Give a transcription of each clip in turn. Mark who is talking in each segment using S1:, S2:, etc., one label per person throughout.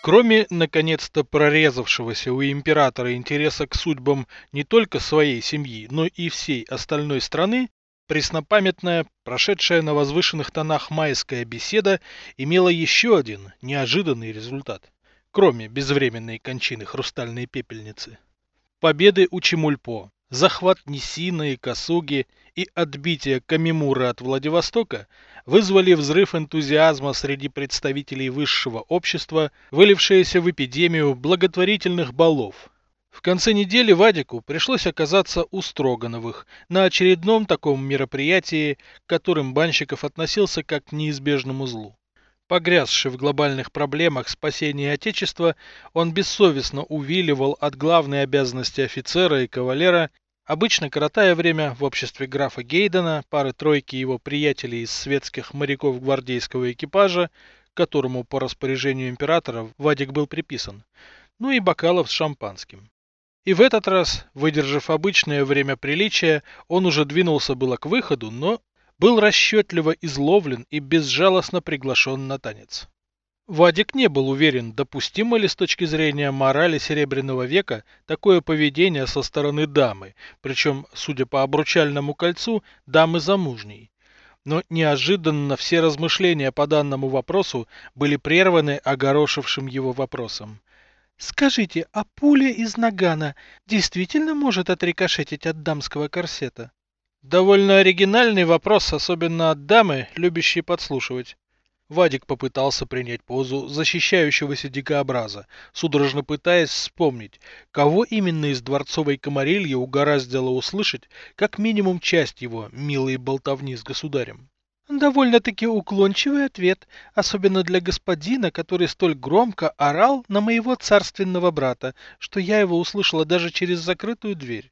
S1: Кроме, наконец-то, прорезавшегося у императора интереса к судьбам не только своей семьи, но и всей остальной страны, преснопамятная, прошедшая на возвышенных тонах майская беседа имела еще один неожиданный результат, кроме безвременной кончины хрустальной пепельницы. Победы у Чемульпо, захват Нисина и Касуги и отбитие Камимура от Владивостока вызвали взрыв энтузиазма среди представителей высшего общества, вылившееся в эпидемию благотворительных балов. В конце недели Вадику пришлось оказаться у Строгановых на очередном таком мероприятии, к которым Банщиков относился как к неизбежному злу. Погрязший в глобальных проблемах спасения Отечества, он бессовестно увиливал от главной обязанности офицера и кавалера Обычно коротая время в обществе графа Гейдена, пары-тройки его приятелей из светских моряков гвардейского экипажа, которому по распоряжению императора Вадик был приписан, ну и бокалов с шампанским. И в этот раз, выдержав обычное время приличия, он уже двинулся было к выходу, но был расчетливо изловлен и безжалостно приглашен на танец. Вадик не был уверен, допустимо ли с точки зрения морали Серебряного века такое поведение со стороны дамы, причем, судя по обручальному кольцу, дамы замужней. Но неожиданно все размышления по данному вопросу были прерваны огорошившим его вопросом. «Скажите, а пуля из нагана действительно может отрикошетить от дамского корсета?» Довольно оригинальный вопрос, особенно от дамы, любящей подслушивать. Вадик попытался принять позу защищающегося дикообраза, судорожно пытаясь вспомнить, кого именно из дворцовой комарильи угораздило услышать как минимум часть его милой болтовни с государем. Довольно-таки уклончивый ответ, особенно для господина, который столь громко орал на моего царственного брата, что я его услышала даже через закрытую дверь.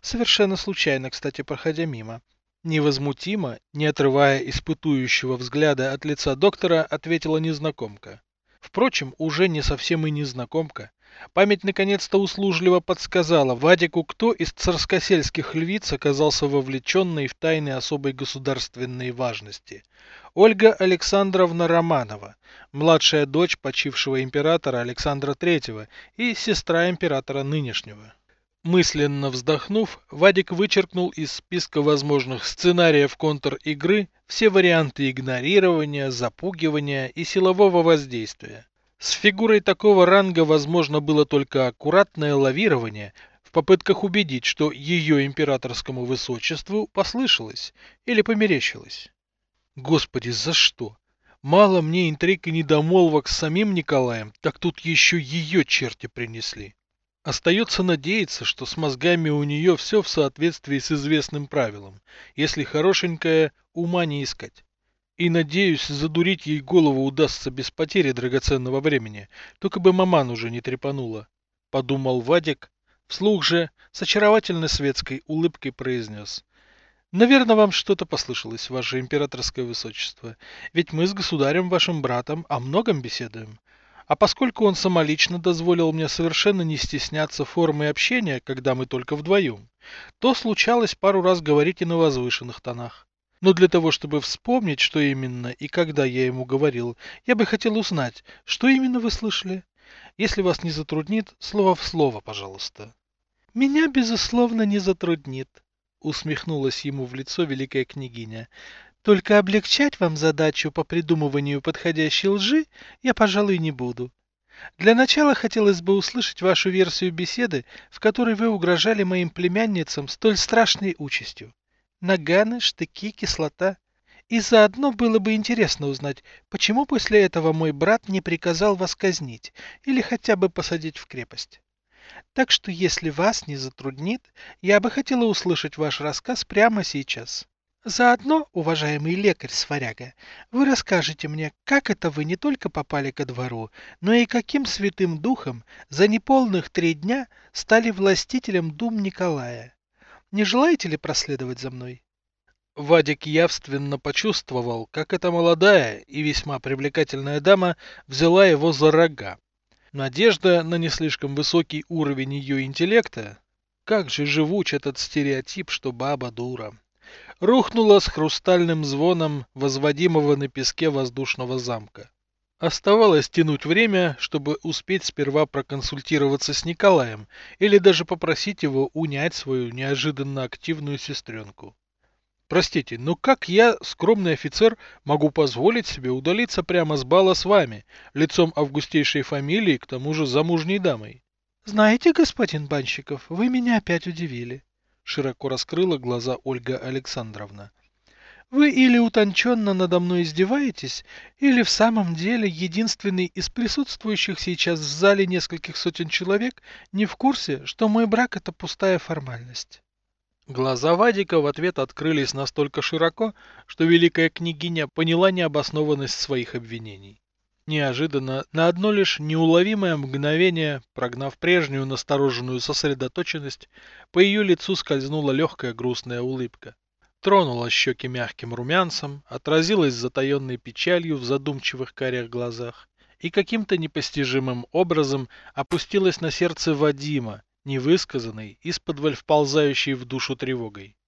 S1: Совершенно случайно, кстати, проходя мимо. Невозмутимо, не отрывая испытующего взгляда от лица доктора, ответила незнакомка. Впрочем, уже не совсем и незнакомка. Память наконец-то услужливо подсказала Вадику, кто из царскосельских львиц оказался вовлеченной в тайны особой государственной важности. Ольга Александровна Романова, младшая дочь почившего императора Александра III и сестра императора нынешнего. Мысленно вздохнув, Вадик вычеркнул из списка возможных сценариев контр-игры все варианты игнорирования, запугивания и силового воздействия. С фигурой такого ранга возможно было только аккуратное лавирование в попытках убедить, что ее императорскому высочеству послышалось или померещилось. Господи, за что? Мало мне интриг и недомолвок с самим Николаем, так тут еще ее черти принесли. Остается надеяться, что с мозгами у нее все в соответствии с известным правилом, если хорошенькая, ума не искать. И надеюсь, задурить ей голову удастся без потери драгоценного времени, только бы маман уже не трепанула. Подумал Вадик, вслух же с очаровательной светской улыбкой произнес. Наверное, вам что-то послышалось, ваше императорское высочество, ведь мы с государем вашим братом о многом беседуем. А поскольку он самолично дозволил мне совершенно не стесняться формы общения, когда мы только вдвоем, то случалось пару раз говорить и на возвышенных тонах. Но для того, чтобы вспомнить, что именно и когда я ему говорил, я бы хотел узнать, что именно вы слышали. Если вас не затруднит, слово в слово, пожалуйста. Меня, безусловно, не затруднит, усмехнулась ему в лицо великая княгиня. Только облегчать вам задачу по придумыванию подходящей лжи я, пожалуй, не буду. Для начала хотелось бы услышать вашу версию беседы, в которой вы угрожали моим племянницам столь страшной участью. Наганы, штыки, кислота. И заодно было бы интересно узнать, почему после этого мой брат не приказал вас казнить или хотя бы посадить в крепость. Так что, если вас не затруднит, я бы хотела услышать ваш рассказ прямо сейчас. Заодно, уважаемый лекарь Сваряга, вы расскажете мне, как это вы не только попали ко двору, но и каким святым духом за неполных три дня стали властителем дум Николая. Не желаете ли проследовать за мной? Вадик явственно почувствовал, как эта молодая и весьма привлекательная дама взяла его за рога. Надежда на не слишком высокий уровень ее интеллекта, как же живуч этот стереотип, что баба дура рухнула с хрустальным звоном возводимого на песке воздушного замка. Оставалось тянуть время, чтобы успеть сперва проконсультироваться с Николаем или даже попросить его унять свою неожиданно активную сестренку. Простите, но как я, скромный офицер, могу позволить себе удалиться прямо с бала с вами, лицом августейшей фамилии, к тому же замужней дамой?
S2: Знаете, господин Банщиков, вы меня опять удивили. Широко раскрыла глаза Ольга Александровна. Вы или утонченно надо мной издеваетесь, или в самом деле единственный из присутствующих сейчас в зале нескольких сотен человек не в курсе, что мой брак это пустая формальность.
S1: Глаза Вадика в ответ открылись настолько широко, что великая княгиня поняла необоснованность своих обвинений. Неожиданно, на одно лишь неуловимое мгновение, прогнав прежнюю настороженную сосредоточенность, по ее лицу скользнула легкая грустная улыбка тронула щеки мягким румянцем, отразилась затаенной печалью в задумчивых карих глазах и каким-то непостижимым образом опустилась на сердце Вадима, невысказанной, из-под вползающей в душу тревогой.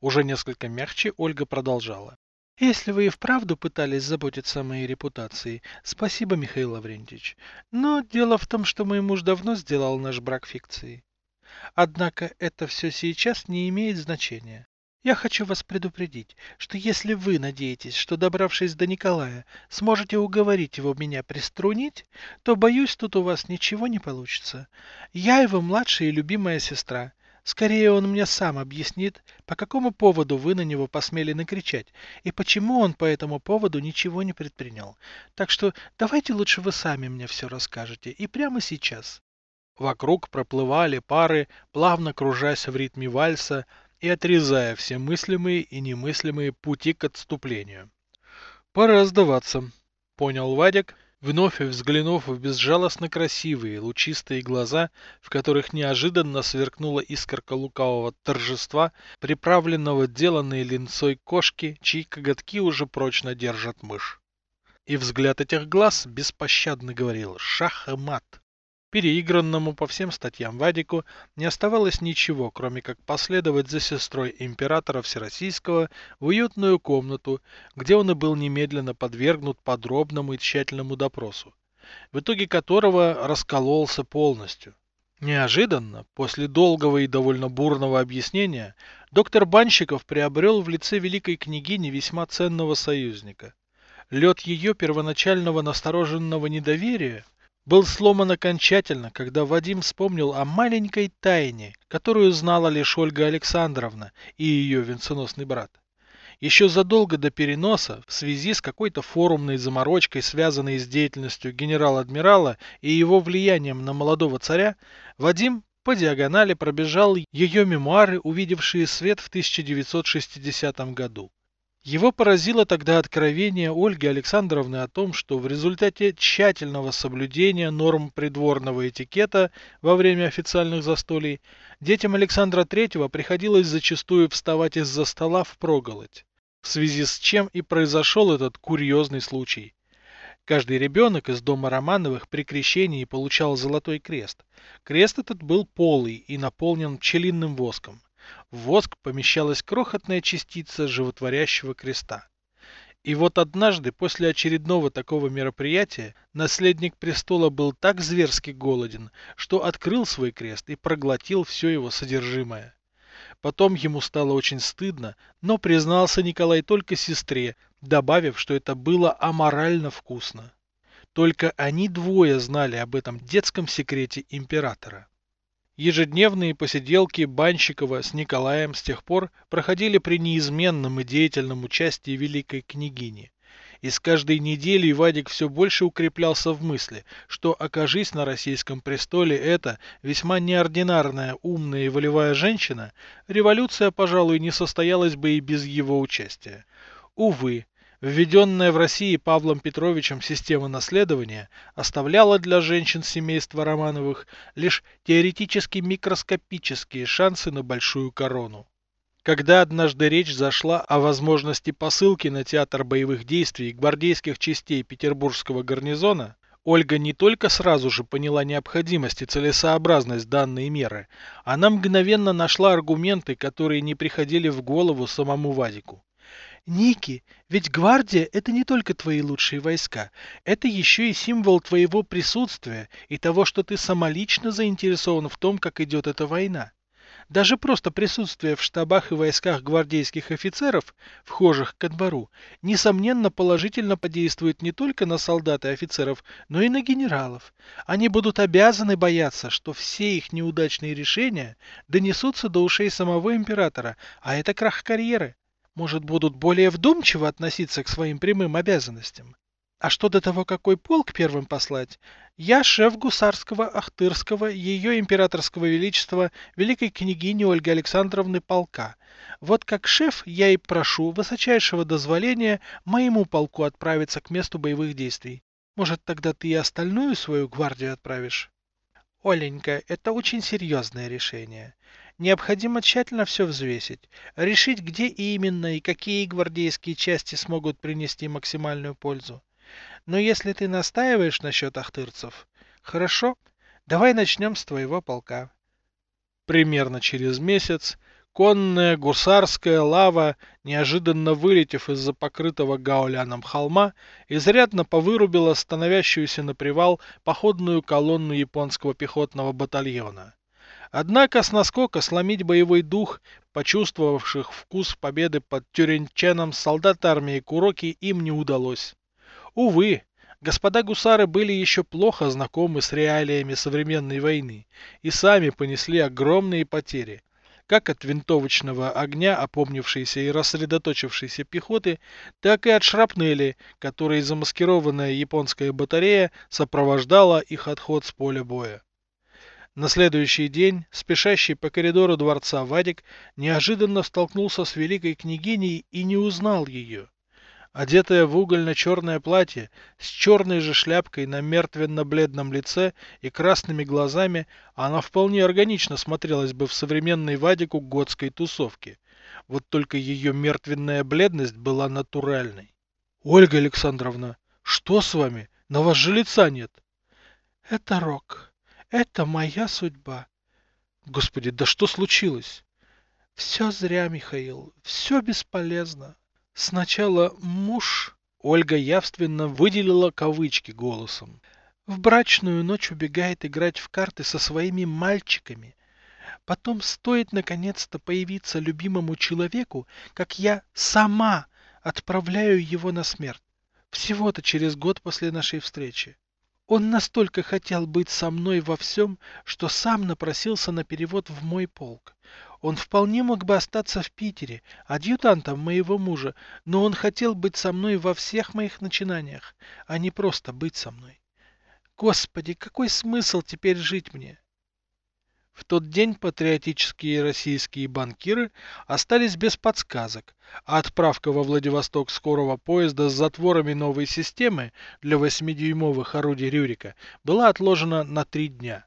S1: Уже несколько мягче Ольга продолжала.
S2: Если вы и вправду пытались заботиться о моей репутации, спасибо, Михаил Лаврентьевич. Но дело в том, что мой муж давно сделал наш брак фикцией. Однако это все сейчас не имеет значения. Я хочу вас предупредить, что если вы надеетесь, что добравшись до Николая, сможете уговорить его меня приструнить, то, боюсь, тут у вас ничего не получится. Я его младшая и любимая сестра. Скорее он мне сам объяснит, по какому поводу вы на него посмели накричать, и почему он по этому поводу ничего не предпринял. Так что давайте лучше вы сами мне все расскажете, и прямо сейчас.
S1: Вокруг проплывали пары, плавно кружась в ритме вальса, и отрезая все мыслимые и немыслимые пути к отступлению. «Пора сдаваться», — понял Вадик, вновь взглянув в безжалостно красивые лучистые глаза, в которых неожиданно сверкнула искорка лукавого торжества, приправленного деланной линцой кошки, чьи коготки уже прочно держат мышь. И взгляд этих глаз беспощадно говорил «шах и мат». Переигранному по всем статьям Вадику не оставалось ничего, кроме как последовать за сестрой императора Всероссийского в уютную комнату, где он и был немедленно подвергнут подробному и тщательному допросу, в итоге которого раскололся полностью. Неожиданно, после долгого и довольно бурного объяснения, доктор Банщиков приобрел в лице великой княгини весьма ценного союзника. Лед ее первоначального настороженного недоверия – был сломан окончательно, когда Вадим вспомнил о маленькой тайне, которую знала лишь Ольга Александровна и ее венценосный брат. Еще задолго до переноса, в связи с какой-то форумной заморочкой, связанной с деятельностью генерал-адмирала и его влиянием на молодого царя, Вадим по диагонали пробежал ее мемуары, увидевшие свет в 1960 году. Его поразило тогда откровение Ольги Александровны о том, что в результате тщательного соблюдения норм придворного этикета во время официальных застолий детям Александра III приходилось зачастую вставать из-за стола в проголодь, в связи с чем и произошел этот курьезный случай. Каждый ребенок из дома Романовых при крещении получал золотой крест. Крест этот был полый и наполнен пчелиным воском. В воск помещалась крохотная частица животворящего креста. И вот однажды, после очередного такого мероприятия, наследник престола был так зверски голоден, что открыл свой крест и проглотил все его содержимое. Потом ему стало очень стыдно, но признался Николай только сестре, добавив, что это было аморально вкусно. Только они двое знали об этом детском секрете императора. Ежедневные посиделки Банщикова с Николаем с тех пор проходили при неизменном и деятельном участии великой княгини. И с каждой неделей Вадик все больше укреплялся в мысли, что, окажись на российском престоле эта весьма неординарная, умная и волевая женщина, революция, пожалуй, не состоялась бы и без его участия. Увы, Введенная в России Павлом Петровичем система наследования оставляла для женщин семейства Романовых лишь теоретически микроскопические шансы на большую корону. Когда однажды речь зашла о возможности посылки на театр боевых действий гвардейских частей Петербургского гарнизона, Ольга не только сразу же поняла необходимость и целесообразность данной меры, она мгновенно нашла аргументы, которые не приходили в голову самому Вадику.
S2: Ники, ведь гвардия – это не только твои лучшие войска, это еще и символ твоего присутствия и того, что ты самолично заинтересован в том, как идет эта война. Даже просто присутствие в штабах и войсках гвардейских офицеров, вхожих ко двору, несомненно положительно подействует не только на солдат и офицеров, но и на генералов. Они будут обязаны бояться, что все их неудачные решения донесутся до ушей самого императора, а это крах карьеры. Может, будут более вдумчиво относиться к своим прямым обязанностям. А что до того, какой полк первым послать, я шеф гусарского Ахтырского ее императорского величества великой княгини Ольги Александровны полка. Вот как шеф я и прошу высочайшего дозволения моему полку отправиться к месту боевых действий. Может, тогда ты и остальную свою гвардию отправишь? Оленька, это очень серьезное решение. Необходимо тщательно все взвесить, решить, где именно и какие гвардейские части смогут принести максимальную пользу. Но если ты настаиваешь насчет ахтырцев, хорошо, давай начнем с твоего полка.
S1: Примерно через месяц конная гусарская лава, неожиданно вылетев из-за покрытого гауляном холма, изрядно повырубила становящуюся на привал походную колонну японского пехотного батальона. Однако с наскока сломить боевой дух, почувствовавших вкус победы под Тюренченом солдат армии Куроки им не удалось. Увы, господа гусары были еще плохо знакомы с реалиями современной войны и сами понесли огромные потери, как от винтовочного огня опомнившейся и рассредоточившейся пехоты, так и от шрапнели, которой замаскированная японская батарея сопровождала их отход с поля боя. На следующий день, спешащий по коридору дворца Вадик неожиданно столкнулся с великой княгиней и не узнал ее. Одетая в угольно-черное платье, с черной же шляпкой на мертвенно-бледном лице и красными глазами, она вполне органично смотрелась бы в современной Вадику готской тусовке. Вот только ее мертвенная бледность была натуральной. — Ольга Александровна, что с вами? На вас же лица нет.
S2: — Это Рок. Это моя судьба.
S1: — Господи, да что случилось?
S2: — Все зря, Михаил, все бесполезно. Сначала муж...
S1: Ольга явственно выделила кавычки голосом.
S2: В брачную ночь убегает играть в карты со своими мальчиками. Потом стоит наконец-то появиться любимому человеку, как я сама отправляю его на смерть. Всего-то через год после нашей встречи. Он настолько хотел быть со мной во всем, что сам напросился на перевод в мой полк. Он вполне мог бы остаться в Питере, адъютантом моего мужа, но он хотел быть со мной во всех моих начинаниях, а не просто быть со мной. Господи, какой смысл теперь жить мне?
S1: В тот день патриотические российские банкиры остались без подсказок, а отправка во Владивосток скорого поезда с затворами новой системы для 8-дюймовых орудий Рюрика была отложена на три дня.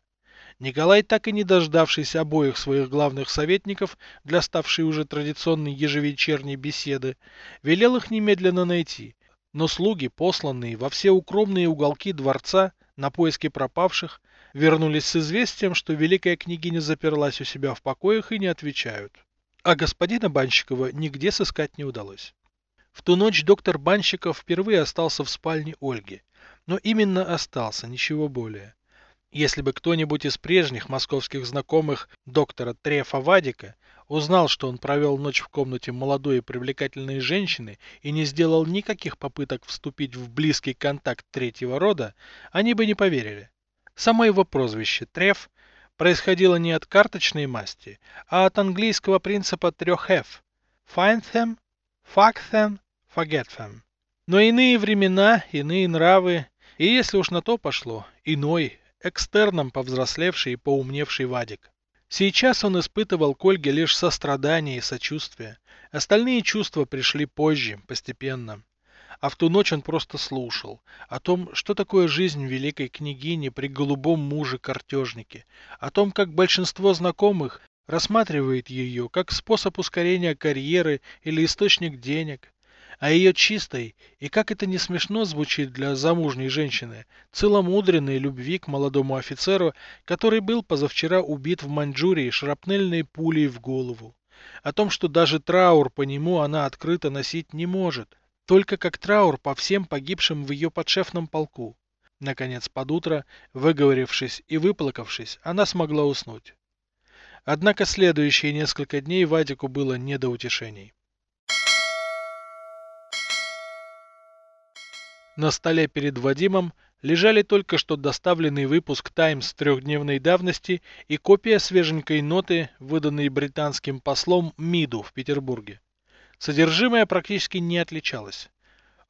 S1: Николай, так и не дождавшись обоих своих главных советников для ставшей уже традиционной ежевечерней беседы, велел их немедленно найти. Но слуги, посланные во все укромные уголки дворца на поиски пропавших, вернулись с известием, что великая княгиня заперлась у себя в покоях и не отвечают. А господина Банщикова нигде сыскать не удалось. В ту ночь доктор Банщиков впервые остался в спальне Ольги. Но именно остался, ничего более. Если бы кто-нибудь из прежних московских знакомых доктора Трефа Вадика узнал, что он провел ночь в комнате молодой и привлекательной женщины и не сделал никаких попыток вступить в близкий контакт третьего рода, они бы не поверили. Само его прозвище Треф происходило не от карточной масти, а от английского принципа трех F – find them, fuck them, forget them. Но иные времена, иные нравы, и если уж на то пошло, иной, экстерном повзрослевший и поумневший Вадик. Сейчас он испытывал к Ольге лишь сострадание и сочувствие. Остальные чувства пришли позже, постепенно. А в ту ночь он просто слушал о том, что такое жизнь великой княгини при голубом муже-картежнике, о том, как большинство знакомых рассматривает ее как способ ускорения карьеры или источник денег, о ее чистой, и как это не смешно звучит для замужней женщины, целомудренной любви к молодому офицеру, который был позавчера убит в Маньчжурии шрапнельной пулей в голову. о том, что даже траур по нему она открыто носить не может, только как траур по всем погибшим в ее подшефном полку. Наконец, под утро, выговорившись и выплакавшись, она смогла уснуть. Однако следующие несколько дней Вадику было не до утешений. На столе перед Вадимом лежали только что доставленный выпуск «Таймс» трехдневной давности и копия свеженькой ноты, выданной британским послом МИДу в Петербурге. Содержимое практически не отличалось.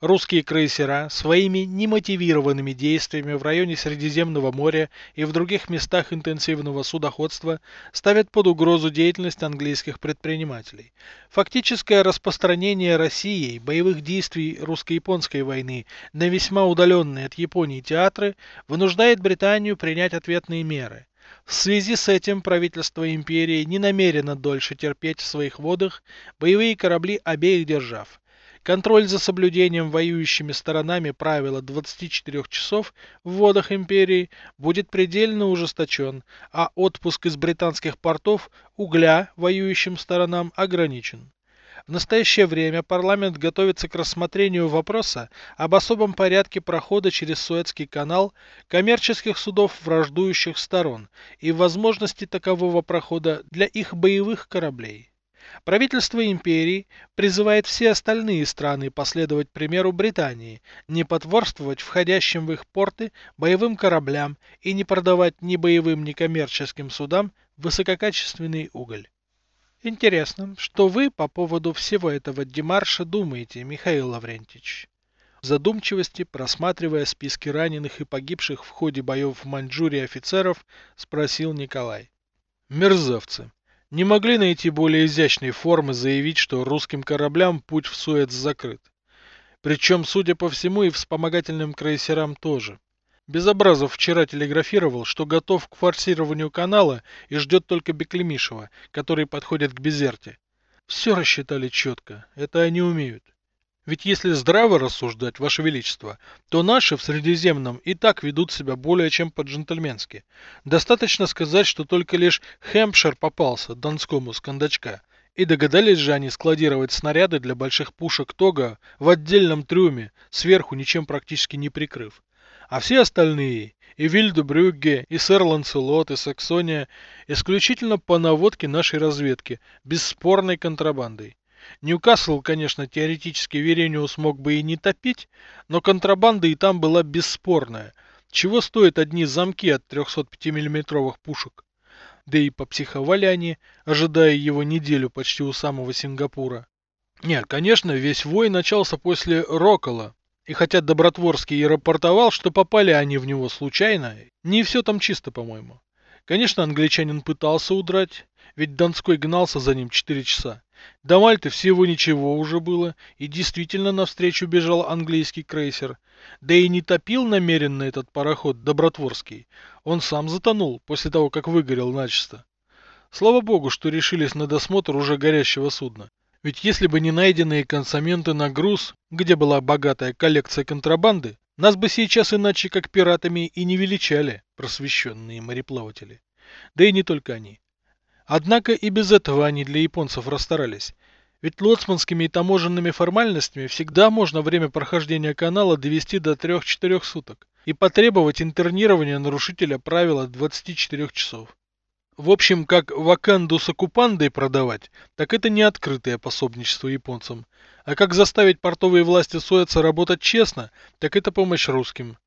S1: Русские крейсера своими немотивированными действиями в районе Средиземного моря и в других местах интенсивного судоходства ставят под угрозу деятельность английских предпринимателей. Фактическое распространение Россией боевых действий русско-японской войны на весьма удаленные от Японии театры вынуждает Британию принять ответные меры. В связи с этим правительство империи не намерено дольше терпеть в своих водах боевые корабли обеих держав. Контроль за соблюдением воюющими сторонами правила 24 часов в водах империи будет предельно ужесточен, а отпуск из британских портов угля воюющим сторонам ограничен. В настоящее время парламент готовится к рассмотрению вопроса об особом порядке прохода через Суэцкий канал коммерческих судов враждующих сторон и возможности такового прохода для их боевых кораблей. Правительство империи призывает все остальные страны последовать примеру Британии, не потворствовать входящим в их порты боевым кораблям и не продавать ни боевым, ни коммерческим судам высококачественный уголь. Интересно, что вы по поводу всего этого демарша думаете, Михаил Лаврентич? В задумчивости, просматривая списки раненых и погибших в ходе боев в Маньчжурии офицеров, спросил Николай. Мерзавцы. Не могли найти более изящной формы заявить, что русским кораблям путь в Суэц закрыт. Причем, судя по всему, и вспомогательным крейсерам тоже. Безобразов вчера телеграфировал, что готов к форсированию канала и ждет только Беклемишева, который подходит к Безерте. Все рассчитали четко, это они умеют. Ведь если здраво рассуждать, Ваше Величество, то наши в Средиземном и так ведут себя более чем по-джентльменски. Достаточно сказать, что только лишь Хэмпшир попался Донскому с кондачка. И догадались же они складировать снаряды для больших пушек Тога в отдельном трюме, сверху ничем практически не прикрыв. А все остальные, и Вильдебрюгге, и сэр Ланселот, и Саксония, исключительно по наводке нашей разведки, бесспорной контрабандой. Ньюкасл, конечно, теоретически Верениус смог бы и не топить, но контрабанда и там была бесспорная. Чего стоят одни замки от 305 миллиметровых пушек? Да и попсиховали они, ожидая его неделю почти у самого Сингапура. Нет, конечно, весь вой начался после Рокола. И хотя Добротворский и рапортовал, что попали они в него случайно, не все там чисто, по-моему. Конечно, англичанин пытался удрать, ведь Донской гнался за ним 4 часа. До Мальты всего ничего уже было, и действительно навстречу бежал английский крейсер. Да и не топил намеренно этот пароход Добротворский. Он сам затонул после того, как выгорел начисто. Слава богу, что решились на досмотр уже горящего судна. Ведь если бы не найденные консоменты на груз, где была богатая коллекция контрабанды, нас бы сейчас иначе как пиратами и не величали просвещенные мореплаватели. Да и не только они. Однако и без этого они для японцев расстарались. Ведь лоцманскими и таможенными формальностями всегда можно время прохождения канала довести до 3-4 суток и потребовать интернирования нарушителя правила 24 часов. В общем, как ваканду с оккупандой продавать, так это не открытое пособничество японцам. А как заставить портовые власти Суэца работать честно, так это помощь русским.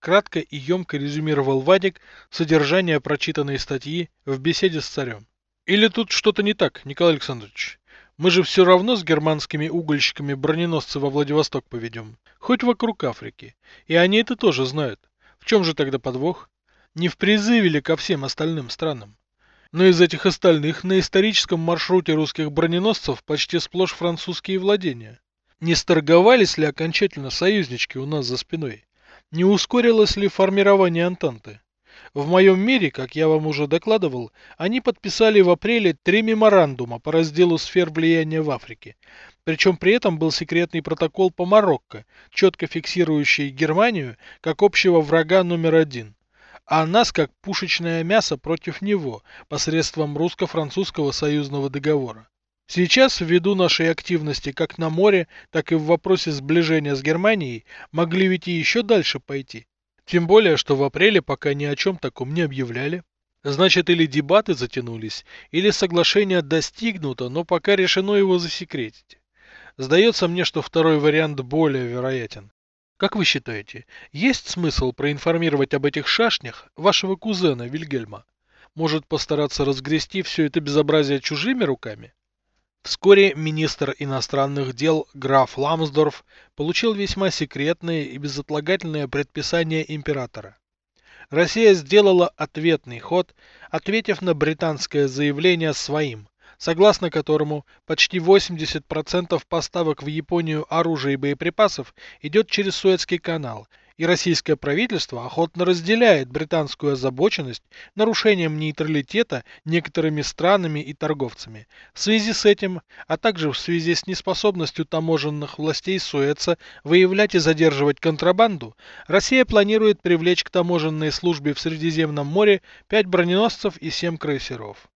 S1: Кратко и емко резюмировал Вадик содержание прочитанной статьи в беседе с царем. Или тут что-то не так, Николай Александрович? Мы же все равно с германскими угольщиками броненосцы во Владивосток поведем. Хоть вокруг Африки. И они это тоже знают. В чем же тогда подвох? Не в призыве ли ко всем остальным странам? Но из этих остальных на историческом маршруте русских броненосцев почти сплошь французские владения. Не сторговались ли окончательно союзнички у нас за спиной? Не ускорилось ли формирование Антанты? В моем мире, как я вам уже докладывал, они подписали в апреле три меморандума по разделу сфер влияния в Африке. Причем при этом был секретный протокол по Марокко, четко фиксирующий Германию как общего врага номер один, а нас как пушечное мясо против него посредством русско-французского союзного договора. Сейчас, ввиду нашей активности как на море, так и в вопросе сближения с Германией, могли ведь и еще дальше пойти. Тем более, что в апреле пока ни о чем таком не объявляли. Значит, или дебаты затянулись, или соглашение достигнуто, но пока решено его засекретить. Сдается мне, что второй вариант более вероятен. Как вы считаете, есть смысл проинформировать об этих шашнях вашего кузена Вильгельма? Может постараться разгрести все это безобразие чужими руками? Вскоре министр иностранных дел граф Ламсдорф получил весьма секретное и безотлагательное предписание императора. Россия сделала ответный ход, ответив на британское заявление своим, согласно которому почти 80% поставок в Японию оружия и боеприпасов идет через Суэцкий канал, и российское правительство охотно разделяет британскую озабоченность нарушением нейтралитета некоторыми странами и торговцами. В связи с этим, а также в связи с неспособностью таможенных властей Суэца выявлять и задерживать контрабанду, Россия планирует привлечь к таможенной службе в Средиземном море 5 броненосцев и 7 крейсеров.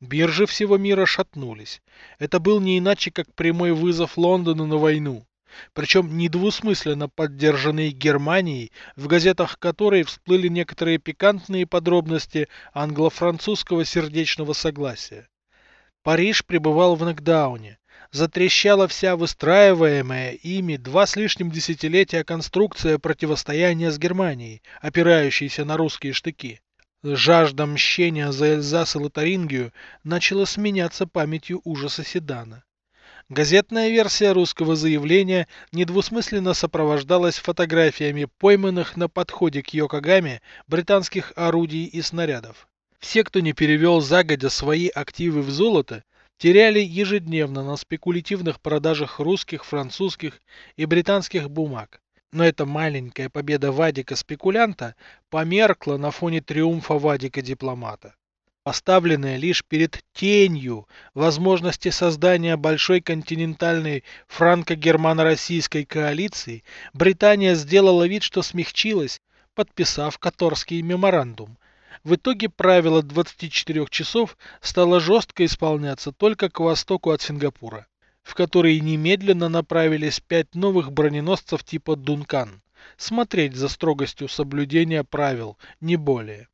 S1: Биржи всего мира шатнулись. Это был не иначе, как прямой вызов Лондону на войну. Причем недвусмысленно поддержанный Германией, в газетах которой всплыли некоторые пикантные подробности англо-французского сердечного согласия. Париж пребывал в нокдауне. Затрещала вся выстраиваемая ими два с лишним десятилетия конструкция противостояния с Германией, опирающаяся на русские штыки. Жажда мщения за Эльзас и Лотарингию начала сменяться памятью ужаса Седана. Газетная версия русского заявления недвусмысленно сопровождалась фотографиями пойманных на подходе к Йокогаме британских орудий и снарядов. Все, кто не перевел загодя свои активы в золото, теряли ежедневно на спекулятивных продажах русских, французских и британских бумаг. Но эта маленькая победа Вадика-спекулянта померкла на фоне триумфа Вадика-дипломата. Поставленная лишь перед тенью возможности создания большой континентальной франко-германо-российской коалиции, Британия сделала вид, что смягчилась, подписав Которский меморандум. В итоге правило 24 часов стало жестко исполняться только к востоку от Сингапура в который немедленно направились пять новых броненосцев типа «Дункан». Смотреть за строгостью соблюдения правил, не более.